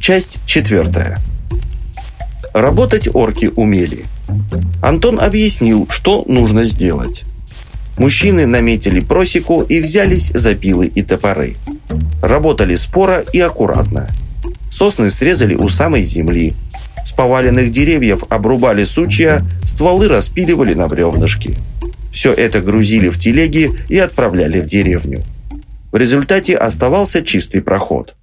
Часть четвертая. Работать орки умели. Антон объяснил, что нужно сделать. Мужчины наметили просеку и взялись за пилы и топоры. Работали споро и аккуратно. Сосны срезали у самой земли. С поваленных деревьев обрубали сучья, стволы распиливали на бревнышки. Все это грузили в телеги и отправляли в деревню. В результате оставался чистый проход.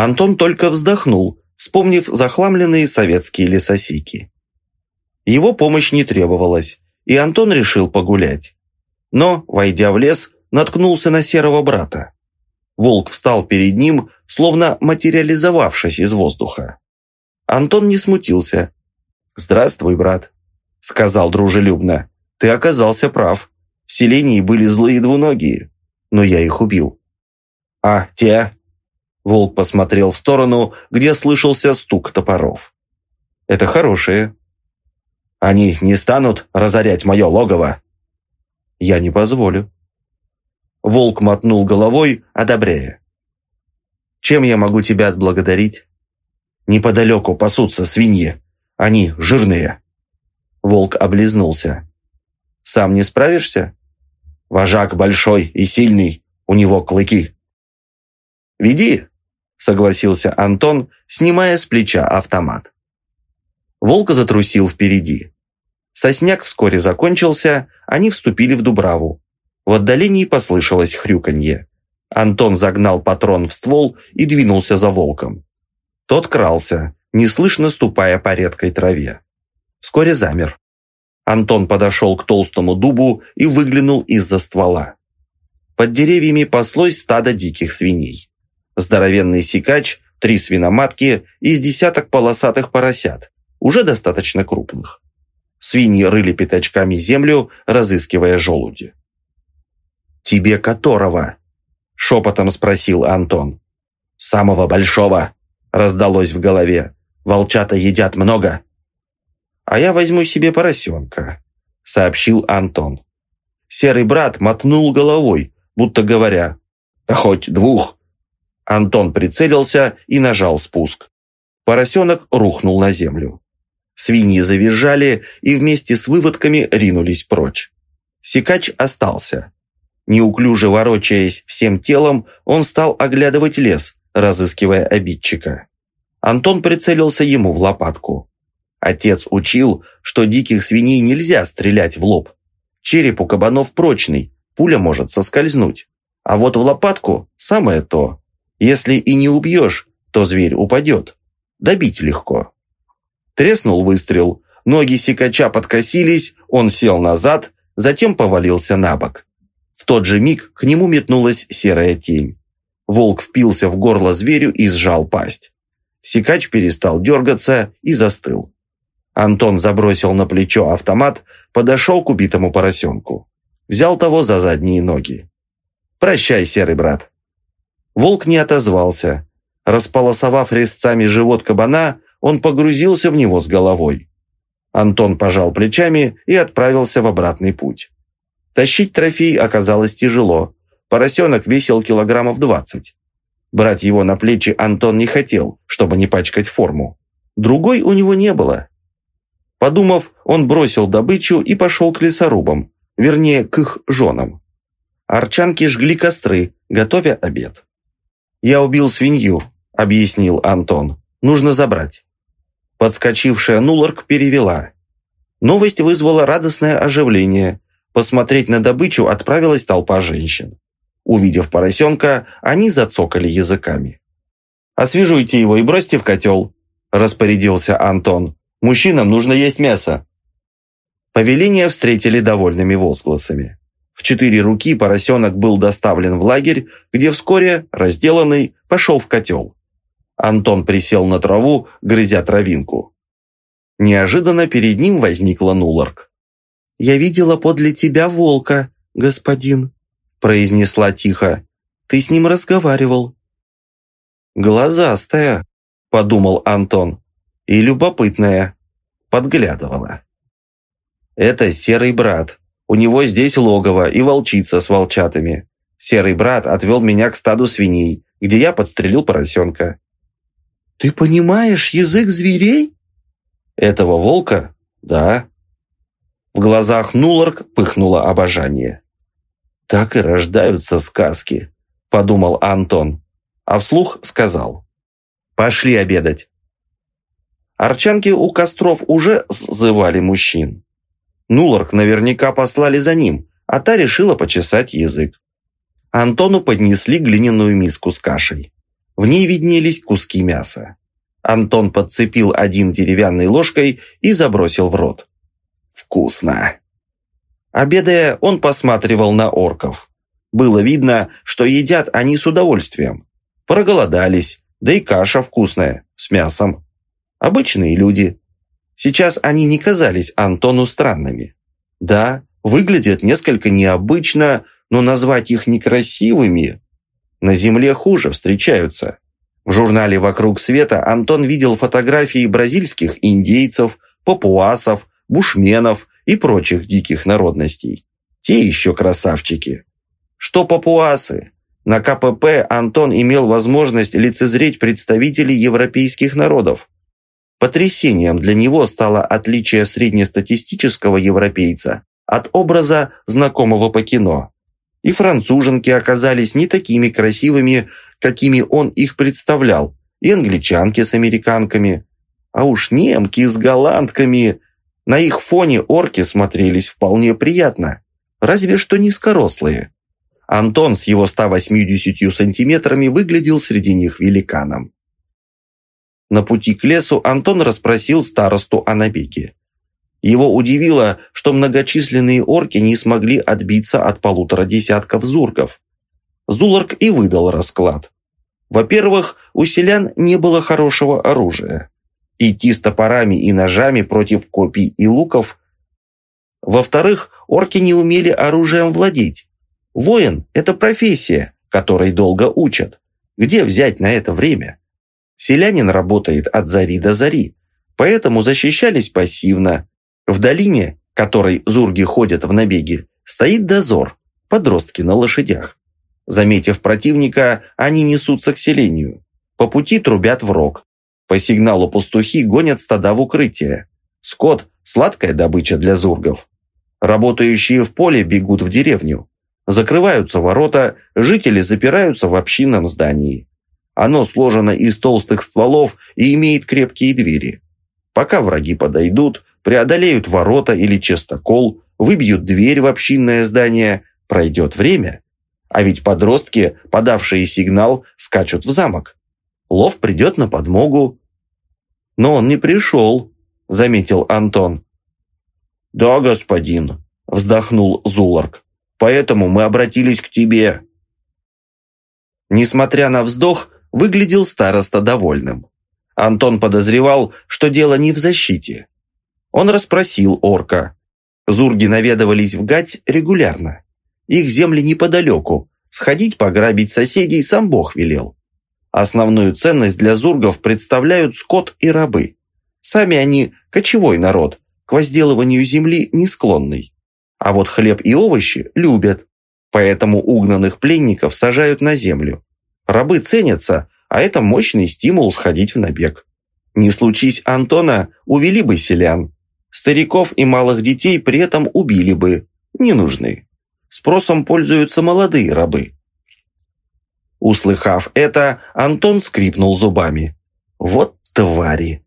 Антон только вздохнул, вспомнив захламленные советские лесосеки. Его помощь не требовалась, и Антон решил погулять. Но, войдя в лес, наткнулся на серого брата. Волк встал перед ним, словно материализовавшись из воздуха. Антон не смутился. «Здравствуй, брат», — сказал дружелюбно. «Ты оказался прав. В селении были злые двуногие, но я их убил». «А те?» Волк посмотрел в сторону, где слышался стук топоров. «Это хорошие». «Они не станут разорять мое логово?» «Я не позволю». Волк мотнул головой, одобряя. «Чем я могу тебя отблагодарить?» «Неподалеку пасутся свиньи. Они жирные». Волк облизнулся. «Сам не справишься?» «Вожак большой и сильный, у него клыки». «Веди!» Согласился Антон, снимая с плеча автомат. Волк затрусил впереди. Сосняк вскоре закончился, они вступили в Дубраву. В отдалении послышалось хрюканье. Антон загнал патрон в ствол и двинулся за волком. Тот крался, неслышно ступая по редкой траве. Вскоре замер. Антон подошел к толстому дубу и выглянул из-за ствола. Под деревьями паслось стадо диких свиней здоровенный сикач, три свиноматки и с десяток полосатых поросят, уже достаточно крупных. Свиньи рыли пятачками землю, разыскивая желуди. «Тебе которого?» – шепотом спросил Антон. «Самого большого!» – раздалось в голове. «Волчата едят много!» «А я возьму себе поросенка», – сообщил Антон. Серый брат мотнул головой, будто говоря, «Да хоть двух, Антон прицелился и нажал спуск. Поросенок рухнул на землю. Свиньи завизжали и вместе с выводками ринулись прочь. Сикач остался. Неуклюже ворочаясь всем телом, он стал оглядывать лес, разыскивая обидчика. Антон прицелился ему в лопатку. Отец учил, что диких свиней нельзя стрелять в лоб. Череп у кабанов прочный, пуля может соскользнуть. А вот в лопатку самое то. Если и не убьешь, то зверь упадет. Добить легко. Треснул выстрел, ноги сикача подкосились, он сел назад, затем повалился на бок. В тот же миг к нему метнулась серая тень. Волк впился в горло зверю и сжал пасть. Сикач перестал дергаться и застыл. Антон забросил на плечо автомат, подошел к убитому поросенку. Взял того за задние ноги. «Прощай, серый брат. Волк не отозвался. Располосовав резцами живот кабана, он погрузился в него с головой. Антон пожал плечами и отправился в обратный путь. Тащить трофей оказалось тяжело. Поросенок весил килограммов двадцать. Брать его на плечи Антон не хотел, чтобы не пачкать форму. Другой у него не было. Подумав, он бросил добычу и пошел к лесорубам, вернее, к их женам. Арчанки жгли костры, готовя обед. «Я убил свинью», — объяснил Антон. «Нужно забрать». Подскочившая Нуларк перевела. Новость вызвала радостное оживление. Посмотреть на добычу отправилась толпа женщин. Увидев поросенка, они зацокали языками. «Освежуйте его и бросьте в котел», – распорядился Антон. «Мужчинам нужно есть мясо». Повеление встретили довольными возгласами. В четыре руки поросенок был доставлен в лагерь, где вскоре, разделанный, пошел в котел. Антон присел на траву, грызя травинку. Неожиданно перед ним возникла Нуларк. «Я видела подле тебя волка, господин», – произнесла тихо. «Ты с ним разговаривал». «Глазастая», – подумал Антон, – «и любопытная», – подглядывала. «Это серый брат», у него здесь логово и волчица с волчатами. Серый брат отвел меня к стаду свиней, где я подстрелил поросенка. «Ты понимаешь язык зверей?» «Этого волка? Да». В глазах Нуларк пыхнуло обожание. «Так и рождаются сказки», — подумал Антон, а вслух сказал. «Пошли обедать». Арчанки у костров уже сзывали мужчин. Нуларк наверняка послали за ним, а та решила почесать язык. Антону поднесли глиняную миску с кашей. В ней виднелись куски мяса. Антон подцепил один деревянной ложкой и забросил в рот. «Вкусно!» Обедая, он посматривал на орков. Было видно, что едят они с удовольствием. Проголодались, да и каша вкусная, с мясом. Обычные люди. Сейчас они не казались Антону странными. Да, выглядят несколько необычно, но назвать их некрасивыми... На земле хуже встречаются. В журнале «Вокруг света» Антон видел фотографии бразильских индейцев, папуасов, бушменов и прочих диких народностей. Те еще красавчики. Что папуасы? На КПП Антон имел возможность лицезреть представителей европейских народов. Потрясением для него стало отличие среднестатистического европейца от образа знакомого по кино. И француженки оказались не такими красивыми, какими он их представлял, и англичанки с американками. А уж немки с голландками. На их фоне орки смотрелись вполне приятно, разве что низкорослые. Антон с его 180 сантиметрами выглядел среди них великаном. На пути к лесу Антон расспросил старосту о набеге. Его удивило, что многочисленные орки не смогли отбиться от полутора десятков зургов. Зуларк и выдал расклад. Во-первых, у селян не было хорошего оружия. Идти с топорами и ножами против копий и луков. Во-вторых, орки не умели оружием владеть. Воин – это профессия, которой долго учат. Где взять на это время? Селянин работает от зари до зари, поэтому защищались пассивно. В долине, которой зурги ходят в набеге, стоит дозор, подростки на лошадях. Заметив противника, они несутся к селению. По пути трубят в рог. По сигналу пастухи гонят стада в укрытие. Скот – сладкая добыча для зургов. Работающие в поле бегут в деревню. Закрываются ворота, жители запираются в общинном здании. Оно сложено из толстых стволов и имеет крепкие двери. Пока враги подойдут, преодолеют ворота или частокол, выбьют дверь в общинное здание, пройдет время. А ведь подростки, подавшие сигнал, скачут в замок. Лов придет на подмогу. Но он не пришел, заметил Антон. Да, господин, вздохнул Зуларк. Поэтому мы обратились к тебе. Несмотря на вздох, выглядел староста довольным. Антон подозревал, что дело не в защите. Он расспросил орка. Зурги наведывались в Гать регулярно. Их земли неподалеку. Сходить пограбить соседей сам Бог велел. Основную ценность для зургов представляют скот и рабы. Сами они кочевой народ, к возделыванию земли не склонный. А вот хлеб и овощи любят. Поэтому угнанных пленников сажают на землю. Рабы ценятся, а это мощный стимул сходить в набег. Не случись Антона, увели бы селян. Стариков и малых детей при этом убили бы. Не нужны. Спросом пользуются молодые рабы. Услыхав это, Антон скрипнул зубами. Вот твари!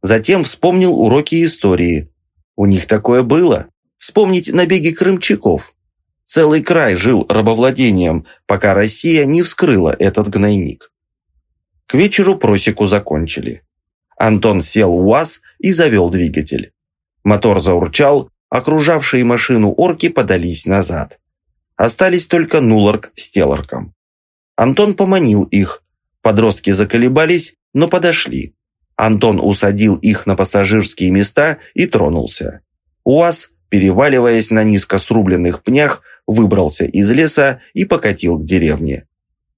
Затем вспомнил уроки истории. У них такое было. Вспомнить набеги крымчаков. Целый край жил рабовладением, пока Россия не вскрыла этот гнойник. К вечеру просеку закончили. Антон сел в УАЗ и завел двигатель. Мотор заурчал, окружавшие машину орки подались назад. Остались только Нуларк с Теларком. Антон поманил их. Подростки заколебались, но подошли. Антон усадил их на пассажирские места и тронулся. УАЗ, переваливаясь на низко срубленных пнях, выбрался из леса и покатил к деревне.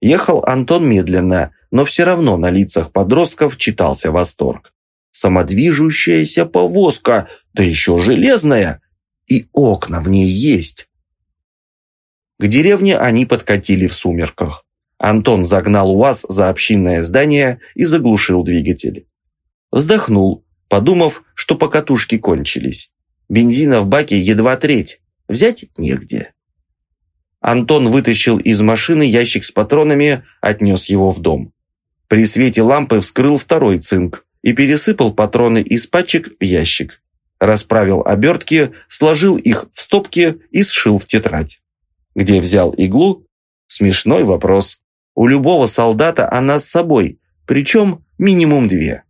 Ехал Антон медленно, но все равно на лицах подростков читался восторг. Самодвижущаяся повозка, да еще железная, и окна в ней есть. К деревне они подкатили в сумерках. Антон загнал УАЗ за общинное здание и заглушил двигатель. Вздохнул, подумав, что покатушки кончились. Бензина в баке едва треть, взять негде. Антон вытащил из машины ящик с патронами, отнес его в дом. При свете лампы вскрыл второй цинк и пересыпал патроны из пачек в ящик. Расправил обертки, сложил их в стопки и сшил в тетрадь. Где взял иглу? Смешной вопрос. У любого солдата она с собой, причем минимум две.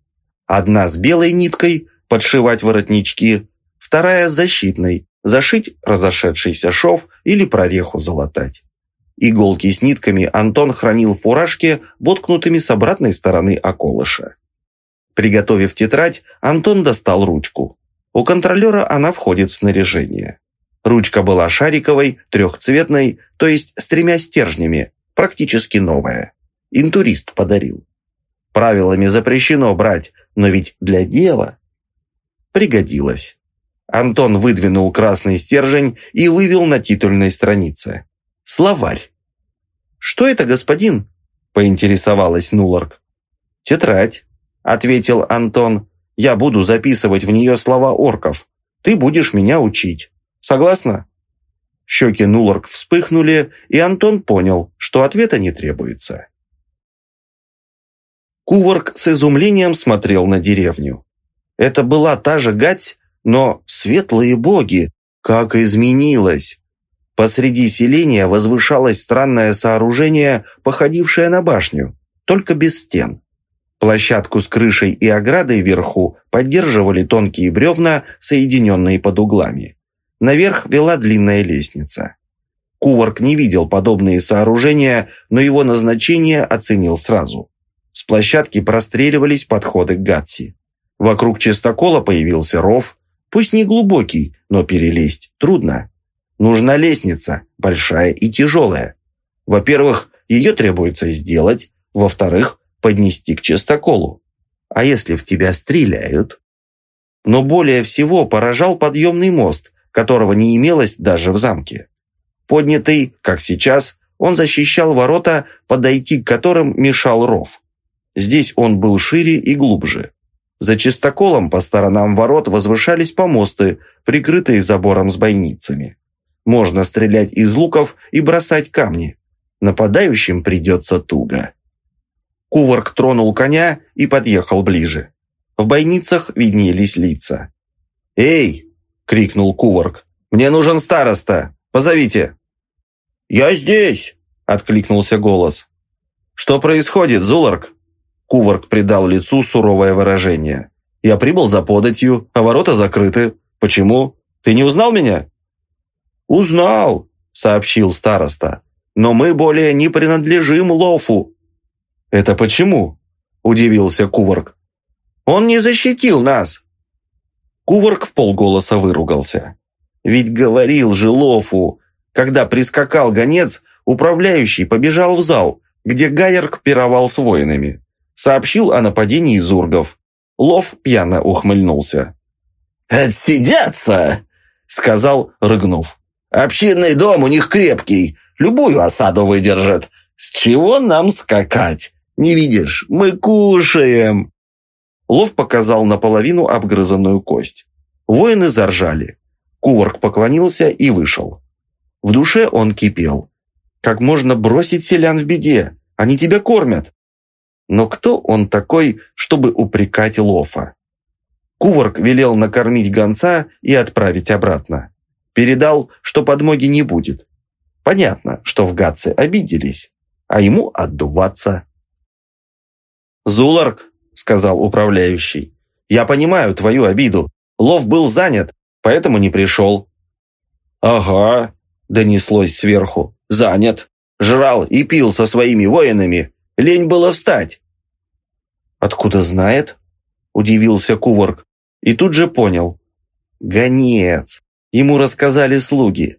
Одна с белой ниткой, подшивать воротнички, вторая с защитной, зашить разошедшийся шов или прореху залатать. Иголки с нитками Антон хранил в фуражке, воткнутыми с обратной стороны околыша. Приготовив тетрадь, Антон достал ручку. У контролера она входит в снаряжение. Ручка была шариковой, трехцветной, то есть с тремя стержнями, практически новая. Интурист подарил. Правилами запрещено брать, но ведь для дела... Пригодилось. Антон выдвинул красный стержень и вывел на титульной странице. Словарь. «Что это, господин?» – поинтересовалась Нуларк. «Тетрадь», – ответил Антон. «Я буду записывать в нее слова орков. Ты будешь меня учить. Согласна?» Щеки Нуларк вспыхнули, и Антон понял, что ответа не требуется. Куварк с изумлением смотрел на деревню. Это была та же гать, но светлые боги, как изменилось! Посреди селения возвышалось странное сооружение, походившее на башню, только без стен. Площадку с крышей и оградой вверху поддерживали тонкие бревна, соединенные под углами. Наверх вела длинная лестница. Куварк не видел подобные сооружения, но его назначение оценил сразу. С площадки простреливались подходы к Гатси. Вокруг чистокола появился ров, Пусть не глубокий, но перелезть трудно. Нужна лестница, большая и тяжелая. Во-первых, ее требуется сделать. Во-вторых, поднести к частоколу. А если в тебя стреляют? Но более всего поражал подъемный мост, которого не имелось даже в замке. Поднятый, как сейчас, он защищал ворота, подойти к которым мешал ров. Здесь он был шире и глубже. За чистоколом по сторонам ворот возвышались помосты, прикрытые забором с бойницами. Можно стрелять из луков и бросать камни. Нападающим придется туго. Куварк тронул коня и подъехал ближе. В бойницах виднелись лица. «Эй!» — крикнул Куварк. «Мне нужен староста! Позовите!» «Я здесь!» — откликнулся голос. «Что происходит, Зуларк?» Куварк придал лицу суровое выражение. «Я прибыл за податью, а ворота закрыты. Почему? Ты не узнал меня?» «Узнал», — сообщил староста. «Но мы более не принадлежим Лофу». «Это почему?» — удивился Куварк. «Он не защитил нас». Куварк в полголоса выругался. «Ведь говорил же Лофу, когда прискакал гонец, управляющий побежал в зал, где Гайерк пировал с воинами сообщил о нападении зургов. Лов пьяно ухмыльнулся. «Отсидятся!» — сказал, рыгнув. «Общинный дом у них крепкий, любую осаду выдержит. С чего нам скакать? Не видишь, мы кушаем!» Лов показал наполовину обгрызанную кость. Воины заржали. Куварк поклонился и вышел. В душе он кипел. «Как можно бросить селян в беде? Они тебя кормят!» Но кто он такой, чтобы упрекать Лофа? Куварк велел накормить гонца и отправить обратно. Передал, что подмоги не будет. Понятно, что в Гатце обиделись, а ему отдуваться. «Зуларк», — сказал управляющий, — «я понимаю твою обиду. Лов был занят, поэтому не пришел». «Ага», — донеслось сверху, — «занят. Жрал и пил со своими воинами, Лень было встать». «Откуда знает?» – удивился Куварк. И тут же понял. «Гонец! Ему рассказали слуги».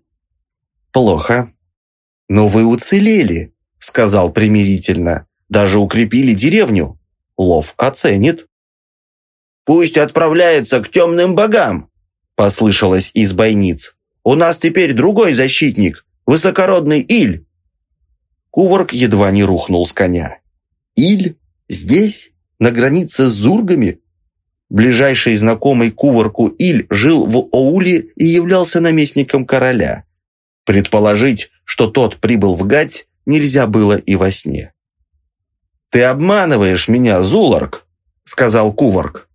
«Плохо. Но вы уцелели», – сказал примирительно. «Даже укрепили деревню. Лов оценит». «Пусть отправляется к темным богам», – послышалось из бойниц. «У нас теперь другой защитник, высокородный Иль». Куварк едва не рухнул с коня. «Иль? Здесь? На границе с Зургами?» Ближайший знакомый Куварку Иль жил в Оуле и являлся наместником короля. Предположить, что тот прибыл в Гать, нельзя было и во сне. «Ты обманываешь меня, Зуларк!» — сказал Куварк.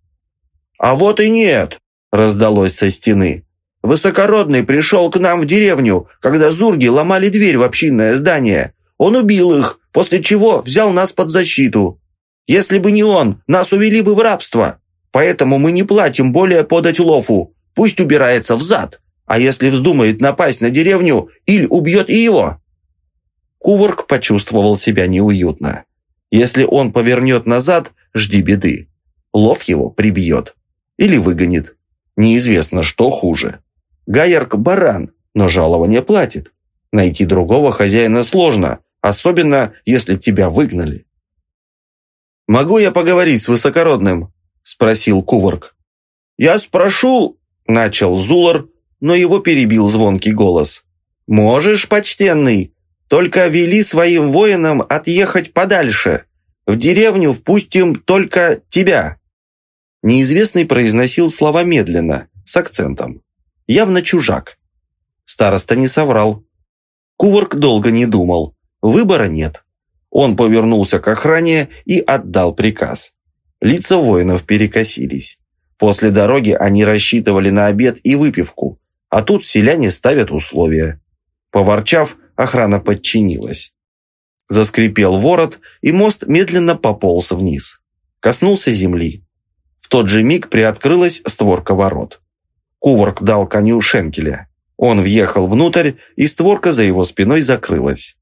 «А вот и нет!» — раздалось со стены. «Высокородный пришел к нам в деревню, когда зурги ломали дверь в общинное здание. Он убил их, после чего взял нас под защиту. Если бы не он, нас увели бы в рабство. Поэтому мы не платим более подать лофу. Пусть убирается взад. А если вздумает напасть на деревню, Иль убьет и его». Куварк почувствовал себя неуютно. Если он повернет назад, жди беды. Лов его прибьет. Или выгонит. Неизвестно, что хуже. Гаярк – баран, но жалование платит. Найти другого хозяина сложно, особенно если тебя выгнали. «Могу я поговорить с высокородным?» – спросил Куварк. «Я спрошу», – начал Зулар, но его перебил звонкий голос. «Можешь, почтенный, только вели своим воинам отъехать подальше. В деревню впустим только тебя». Неизвестный произносил слова медленно, с акцентом. Явно чужак. Староста не соврал. Куварк долго не думал. Выбора нет. Он повернулся к охране и отдал приказ. Лица воинов перекосились. После дороги они рассчитывали на обед и выпивку, а тут селяне ставят условия. Поворчав, охрана подчинилась. Заскрипел ворот, и мост медленно пополз вниз. Коснулся земли. В тот же миг приоткрылась створка ворот. Куварк дал коню шенкеля. Он въехал внутрь, и створка за его спиной закрылась.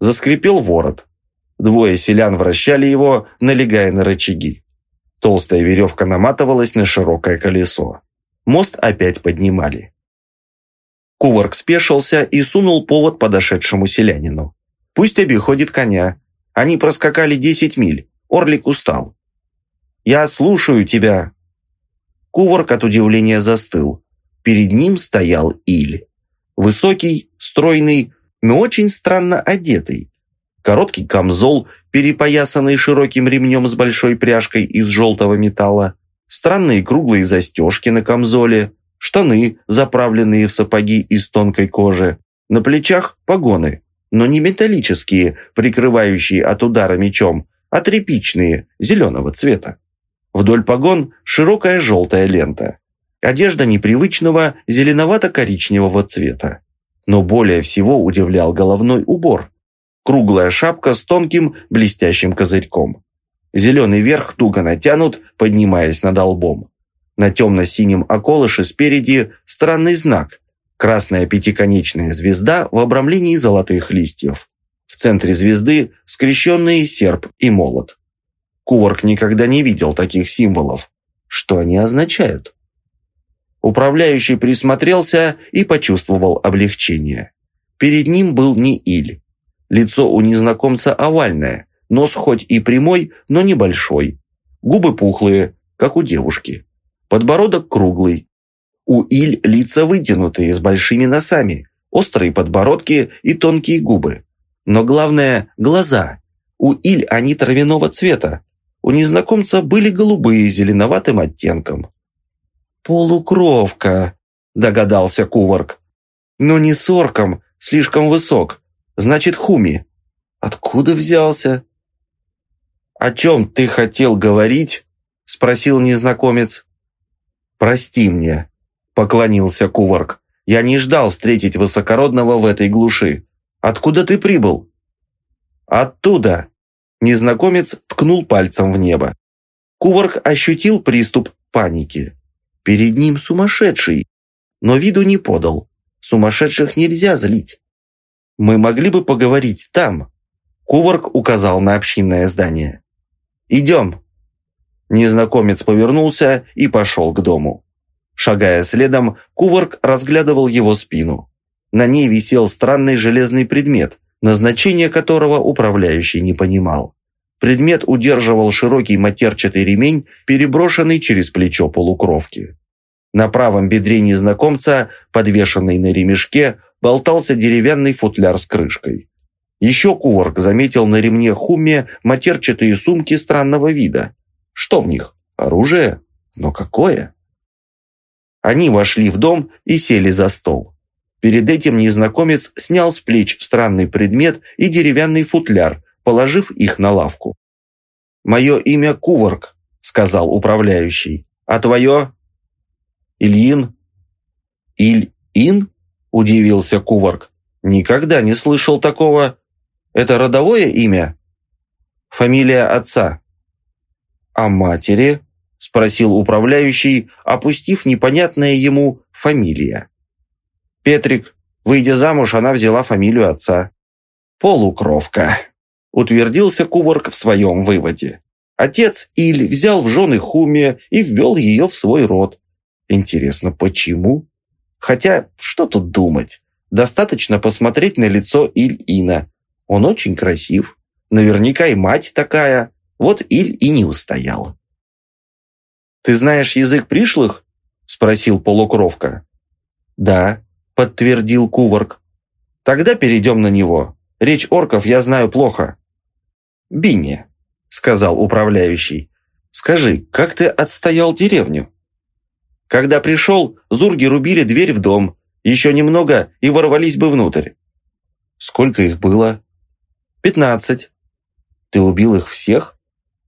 Заскрипел ворот. Двое селян вращали его, налегая на рычаги. Толстая веревка наматывалась на широкое колесо. Мост опять поднимали. Куварк спешился и сунул повод подошедшему селянину. «Пусть обиходит коня. Они проскакали десять миль. Орлик устал». «Я слушаю тебя». Куварк от удивления застыл. Перед ним стоял Иль. Высокий, стройный, но очень странно одетый. Короткий камзол, перепоясанный широким ремнем с большой пряжкой из желтого металла. Странные круглые застежки на камзоле штаны, заправленные в сапоги из тонкой кожи, на плечах погоны, но не металлические, прикрывающие от удара мечом, а тряпичные, зеленого цвета. Вдоль погон широкая желтая лента. Одежда непривычного зеленовато-коричневого цвета. Но более всего удивлял головной убор. Круглая шапка с тонким блестящим козырьком. Зеленый верх туго натянут, поднимаясь над лбом. На темно-синем околыше спереди странный знак – красная пятиконечная звезда в обрамлении золотых листьев. В центре звезды скрещенный серп и молот. Куварк никогда не видел таких символов. Что они означают? Управляющий присмотрелся и почувствовал облегчение. Перед ним был не Иль. Лицо у незнакомца овальное, нос хоть и прямой, но небольшой. Губы пухлые, как у девушки. Подбородок круглый. У Иль лица вытянутые, с большими носами, острые подбородки и тонкие губы. Но главное – глаза. У Иль они травяного цвета. У незнакомца были голубые с зеленоватым оттенком. «Полукровка», – догадался Куварк. «Но не сорком, слишком высок. Значит, хуми. Откуда взялся?» «О чем ты хотел говорить?» – спросил незнакомец. «Прости мне», — поклонился Куварк. «Я не ждал встретить высокородного в этой глуши. Откуда ты прибыл?» «Оттуда!» Незнакомец ткнул пальцем в небо. Куварк ощутил приступ паники. Перед ним сумасшедший, но виду не подал. Сумасшедших нельзя злить. «Мы могли бы поговорить там», — Куварк указал на общинное здание. «Идем». Незнакомец повернулся и пошел к дому. Шагая следом, Куварк разглядывал его спину. На ней висел странный железный предмет, назначение которого управляющий не понимал. Предмет удерживал широкий матерчатый ремень, переброшенный через плечо полукровки. На правом бедре незнакомца, подвешенный на ремешке, болтался деревянный футляр с крышкой. Еще Куварк заметил на ремне Хуме матерчатые сумки странного вида. Что в них? Оружие? Но какое? Они вошли в дом и сели за стол. Перед этим незнакомец снял с плеч странный предмет и деревянный футляр, положив их на лавку. «Мое имя Куварк», — сказал управляющий. «А твое?» «Ильин». «Иль-Ин?» — удивился Куварк. «Никогда не слышал такого. Это родовое имя?» «Фамилия отца». «А матери?» — спросил управляющий, опустив непонятное ему «фамилия». «Петрик, выйдя замуж, она взяла фамилию отца». «Полукровка», — утвердился Куварк в своем выводе. Отец Иль взял в жены Хуме и ввел ее в свой род. Интересно, почему? Хотя, что тут думать? Достаточно посмотреть на лицо Иль-Ина. Он очень красив. Наверняка и мать такая. Вот Иль и не устоял. «Ты знаешь язык пришлых?» – спросил полукровка. «Да», – подтвердил Куварк. «Тогда перейдем на него. Речь орков я знаю плохо». «Бинни», – сказал управляющий. «Скажи, как ты отстоял деревню?» «Когда пришел, зурги рубили дверь в дом. Еще немного и ворвались бы внутрь». «Сколько их было?» «Пятнадцать». «Ты убил их всех?»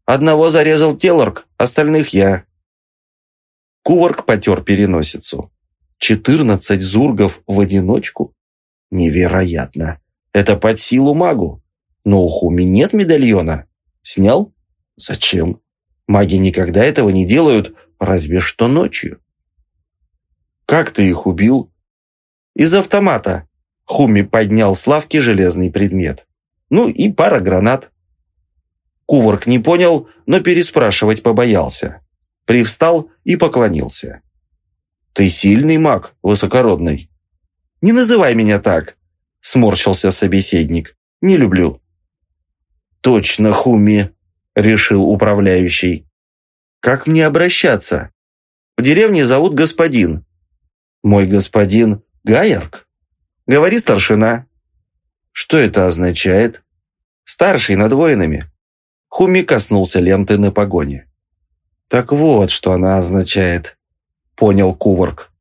«Одного зарезал Телорг, остальных я». Куварк потер переносицу. Четырнадцать зургов в одиночку? Невероятно. Это под силу магу. Но у Хуми нет медальона. Снял? Зачем? Маги никогда этого не делают, разве что ночью. Как ты их убил? Из автомата. Хуми поднял с лавки железный предмет. Ну и пара гранат. Куварк не понял, но переспрашивать побоялся привстал и поклонился. «Ты сильный маг, высокородный». «Не называй меня так», — сморщился собеседник. «Не люблю». «Точно, Хуми», — решил управляющий. «Как мне обращаться? В деревне зовут господин». «Мой господин Гаярк?» «Говори, старшина». «Что это означает?» «Старший над воинами». Хуми коснулся ленты на погоне. «Так вот, что она означает», — понял Куварк.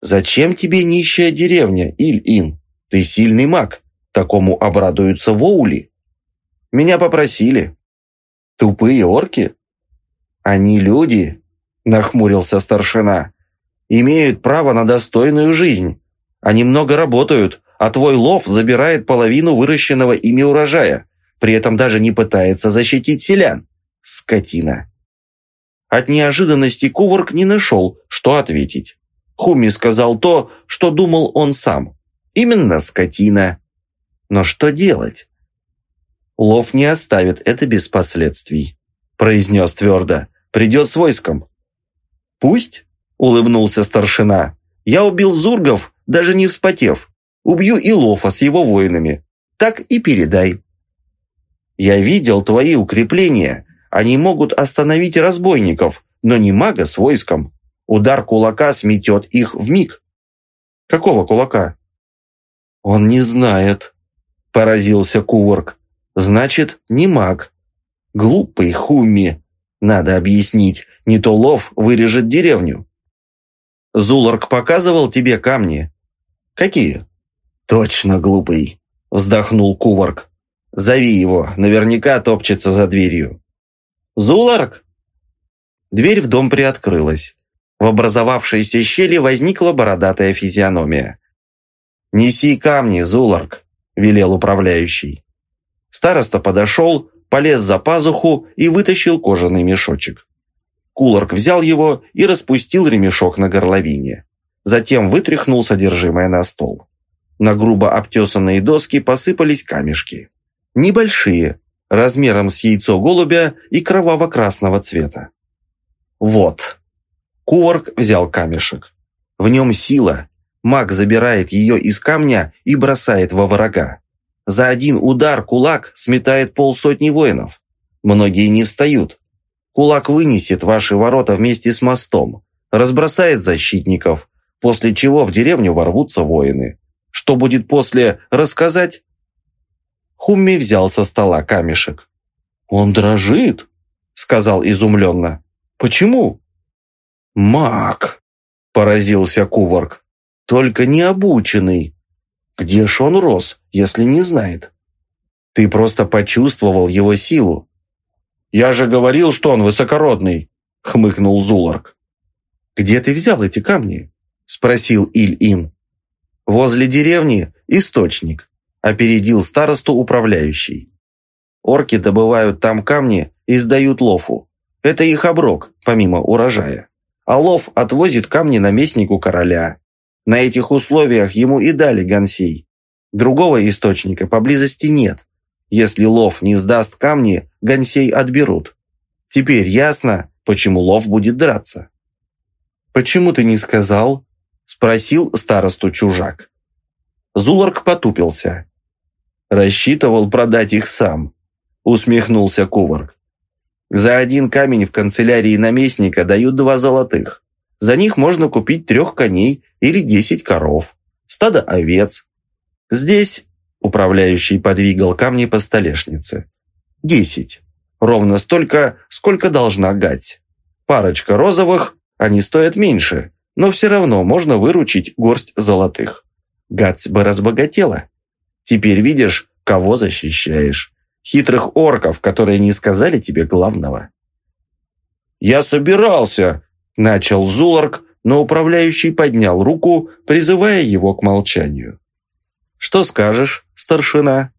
«Зачем тебе нищая деревня, Иль-Ин? Ты сильный маг, такому обрадуются воули. Меня попросили. Тупые орки?» «Они люди», — нахмурился старшина, — «имеют право на достойную жизнь. Они много работают, а твой лов забирает половину выращенного ими урожая, при этом даже не пытается защитить селян. Скотина». От неожиданности Куварк не нашел, что ответить. Хуми сказал то, что думал он сам. Именно скотина. Но что делать? Лов не оставит это без последствий, произнес твердо. Придет с войском. Пусть, улыбнулся старшина. Я убил зургов, даже не вспотев. Убью и Лофа с его воинами. Так и передай. Я видел твои укрепления они могут остановить разбойников, но не мага с войском. Удар кулака сметет их в миг. Какого кулака? Он не знает, поразился Куварк. Значит, не маг. Глупый Хуми. Надо объяснить, не то лов вырежет деревню. Зуларк показывал тебе камни. Какие? Точно глупый, вздохнул Куварк. Зови его, наверняка топчется за дверью. «Зуларк!» Дверь в дом приоткрылась. В образовавшейся щели возникла бородатая физиономия. «Неси камни, Зуларк!» – велел управляющий. Староста подошел, полез за пазуху и вытащил кожаный мешочек. Куларк взял его и распустил ремешок на горловине. Затем вытряхнул содержимое на стол. На грубо обтесанные доски посыпались камешки. Небольшие, размером с яйцо голубя и кроваво-красного цвета. Вот. Куварк взял камешек. В нем сила. Маг забирает ее из камня и бросает во врага. За один удар кулак сметает полсотни воинов. Многие не встают. Кулак вынесет ваши ворота вместе с мостом, разбросает защитников, после чего в деревню ворвутся воины. Что будет после, рассказать? Хумми взял со стола камешек. «Он дрожит», — сказал изумленно. «Почему?» «Маг», — поразился Куварк. «Только необученный. Где ж он рос, если не знает?» «Ты просто почувствовал его силу». «Я же говорил, что он высокородный», — хмыкнул Зуларк. «Где ты взял эти камни?» — спросил Иль-Ин. «Возле деревни источник», — опередил старосту управляющий. «Орки добывают там камни и сдают лофу. Это их оброк, помимо урожая. А лов отвозит камни наместнику короля. На этих условиях ему и дали гансей. Другого источника поблизости нет. Если лов не сдаст камни, гансей отберут. Теперь ясно, почему лов будет драться». «Почему ты не сказал?» – спросил старосту чужак. Зуларк потупился. «Рассчитывал продать их сам», – усмехнулся Куварк. «За один камень в канцелярии наместника дают два золотых. За них можно купить трех коней или десять коров, стадо овец. Здесь управляющий подвигал камни по столешнице. Десять. Ровно столько, сколько должна гать. Парочка розовых, они стоят меньше, но все равно можно выручить горсть золотых. Гац бы разбогатела. Теперь видишь, кого защищаешь. Хитрых орков, которые не сказали тебе главного. «Я собирался!» – начал Зуларк, но управляющий поднял руку, призывая его к молчанию. «Что скажешь, старшина?»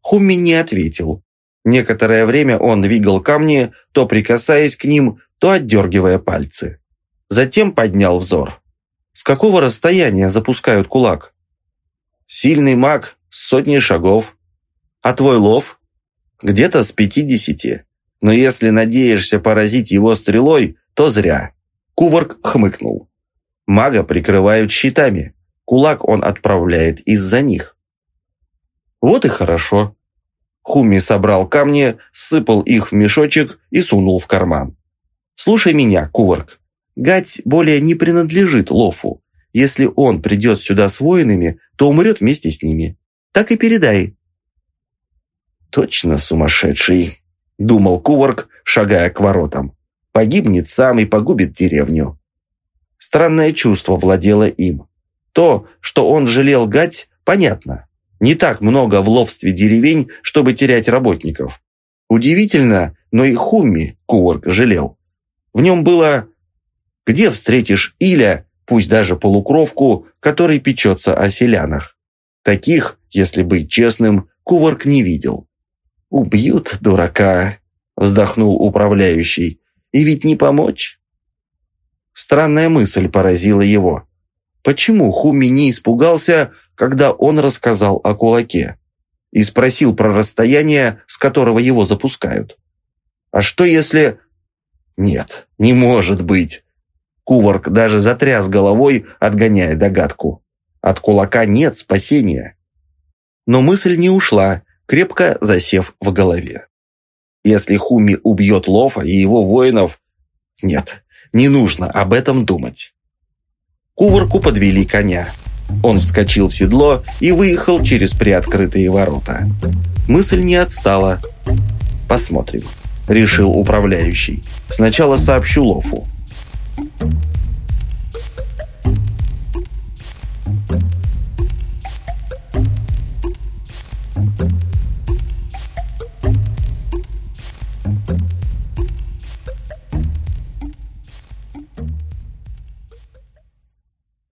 Хумми не ответил. Некоторое время он двигал камни, то прикасаясь к ним, то отдергивая пальцы. Затем поднял взор. С какого расстояния запускают кулак? Сильный маг с сотней шагов. А твой лов? Где-то с пятидесяти. Но если надеешься поразить его стрелой, то зря. Куварк хмыкнул. Мага прикрывают щитами. Кулак он отправляет из-за них. Вот и хорошо. Хуми собрал камни, сыпал их в мешочек и сунул в карман. Слушай меня, Куварк. Гать более не принадлежит Лофу. Если он придет сюда с воинами, то умрет вместе с ними. Так и передай». «Точно сумасшедший», — думал Куварк, шагая к воротам. «Погибнет сам и погубит деревню». Странное чувство владело им. То, что он жалел Гать, понятно. Не так много в ловстве деревень, чтобы терять работников. Удивительно, но и Хумми Куварк жалел. В нем было «Где встретишь Иля, пусть даже полукровку, который печется о селянах?» Таких, если быть честным, Куварк не видел. «Убьют дурака», — вздохнул управляющий. «И ведь не помочь?» Странная мысль поразила его. Почему Хуми не испугался, когда он рассказал о кулаке? И спросил про расстояние, с которого его запускают. А что если нет, не может быть. Куварк даже затряс головой, отгоняя догадку. От кулака нет спасения. Но мысль не ушла, крепко засев в голове. Если Хуми убьет Лофа и его воинов... Нет, не нужно об этом думать. Куварку подвели коня. Он вскочил в седло и выехал через приоткрытые ворота. Мысль не отстала. Посмотрим решил управляющий. «Сначала сообщу Лофу.